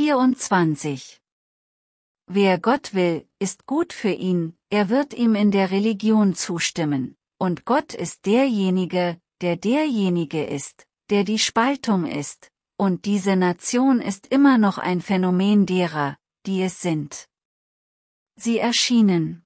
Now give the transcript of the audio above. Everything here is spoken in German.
24 Wer Gott will, ist gut für ihn, er wird ihm in der Religion zustimmen, und Gott ist derjenige, der derjenige ist, der die Spaltung ist, und diese Nation ist immer noch ein Phänomen derer, die es sind. Sie erschienen.